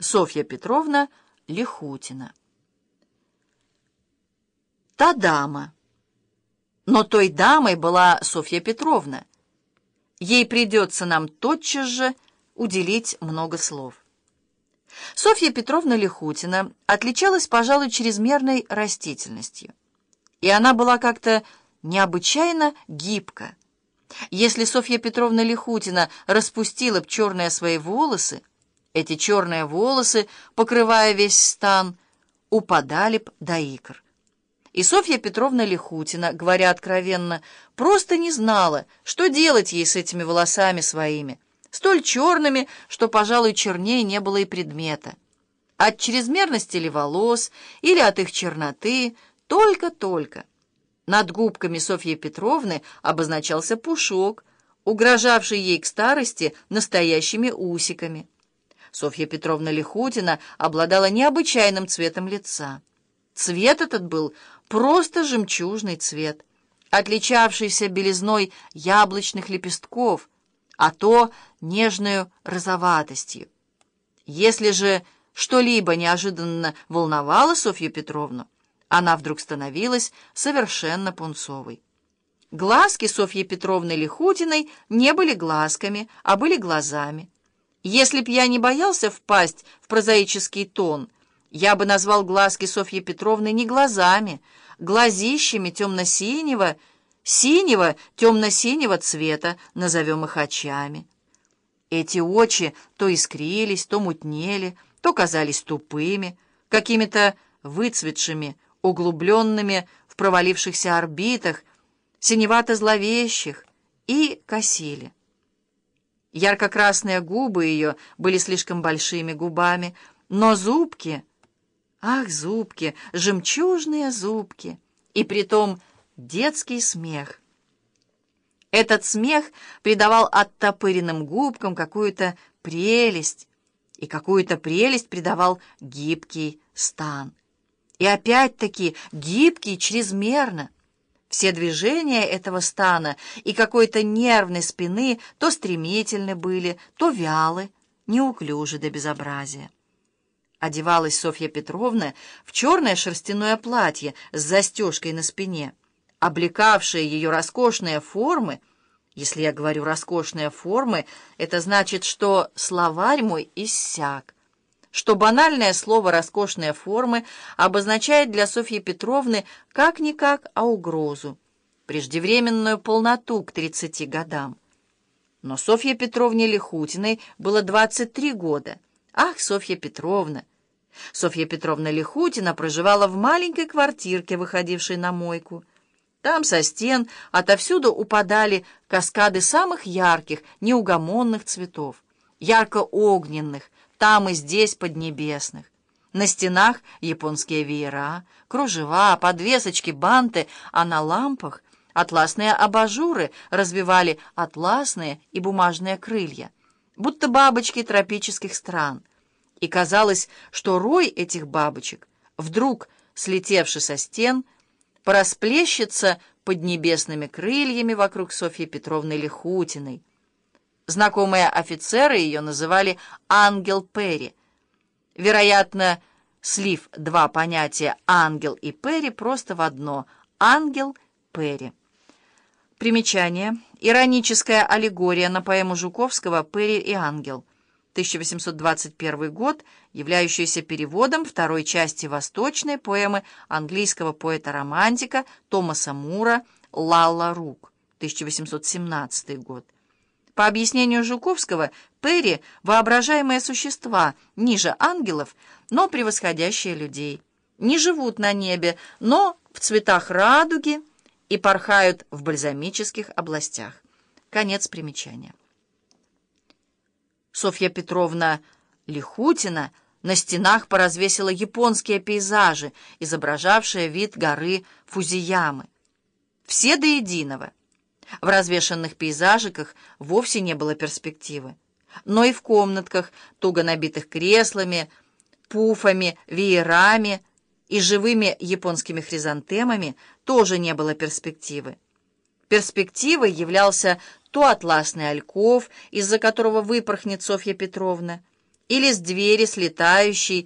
Софья Петровна Лихутина. Та дама. Но той дамой была Софья Петровна. Ей придется нам тотчас же уделить много слов. Софья Петровна Лихутина отличалась, пожалуй, чрезмерной растительностью. И она была как-то необычайно гибка. Если Софья Петровна Лихутина распустила б черные свои волосы, эти черные волосы, покрывая весь стан, упадали б до икр. И Софья Петровна Лихутина, говоря откровенно, просто не знала, что делать ей с этими волосами своими, столь черными, что, пожалуй, чернее не было и предмета. От чрезмерности ли волос, или от их черноты, только-только. Над губками Софьи Петровны обозначался пушок, угрожавший ей к старости настоящими усиками. Софья Петровна Лихутина обладала необычайным цветом лица. Цвет этот был просто жемчужный цвет, отличавшийся белизной яблочных лепестков, а то нежную розоватостью. Если же что-либо неожиданно волновало Софью Петровну, она вдруг становилась совершенно пунцовой. Глазки Софьи Петровны Лихутиной не были глазками, а были глазами. Если б я не боялся впасть в прозаический тон, я бы назвал глазки Софьи Петровны не глазами, глазищами темно-синего, синего, темно-синего цвета, назовем их очами. Эти очи то искрились, то мутнели, то казались тупыми, какими-то выцветшими, углубленными в провалившихся орбитах, синевато-зловещих, и косили. Ярко-красные губы ее были слишком большими губами, но зубки, ах, зубки, жемчужные зубки, и притом детский смех. Этот смех придавал оттопыренным губкам какую-то прелесть, и какую-то прелесть придавал гибкий стан. И опять-таки гибкий чрезмерно. Все движения этого стана и какой-то нервной спины то стремительны были, то вялы, неуклюжи до безобразия. Одевалась Софья Петровна в черное шерстяное платье с застежкой на спине, облекавшее ее роскошные формы. Если я говорю «роскошные формы», это значит, что словарь мой иссяк что банальное слово «роскошные формы» обозначает для Софьи Петровны как-никак, а угрозу, преждевременную полноту к 30 годам. Но Софье Петровне Лихутиной было 23 года. Ах, Софья Петровна! Софья Петровна Лихутина проживала в маленькой квартирке, выходившей на мойку. Там со стен отовсюду упадали каскады самых ярких, неугомонных цветов, ярко-огненных, там и здесь поднебесных. На стенах японские веера, кружева, подвесочки, банты, а на лампах атласные абажуры развивали атласные и бумажные крылья, будто бабочки тропических стран. И казалось, что рой этих бабочек, вдруг слетевший со стен, порасплещется под небесными крыльями вокруг Софьи Петровны Лихутиной, Знакомые офицеры ее называли «Ангел Перри». Вероятно, слив два понятия «ангел» и «перри» просто в одно «ангел Перри». Примечание. Ироническая аллегория на поэму Жуковского «Перри и ангел». 1821 год, являющаяся переводом второй части восточной поэмы английского поэта-романтика Томаса Мура «Лалла Рук», 1817 год. По объяснению Жуковского, Перри — воображаемые существа, ниже ангелов, но превосходящие людей. Не живут на небе, но в цветах радуги и порхают в бальзамических областях. Конец примечания. Софья Петровна Лихутина на стенах поразвесила японские пейзажи, изображавшие вид горы Фузиямы. Все до единого — в развешанных пейзажиках вовсе не было перспективы. Но и в комнатках, туго набитых креслами, пуфами, веерами и живыми японскими хризантемами, тоже не было перспективы. Перспективой являлся то атласный альков, из-за которого выпорхнет Софья Петровна, или с двери слетающей,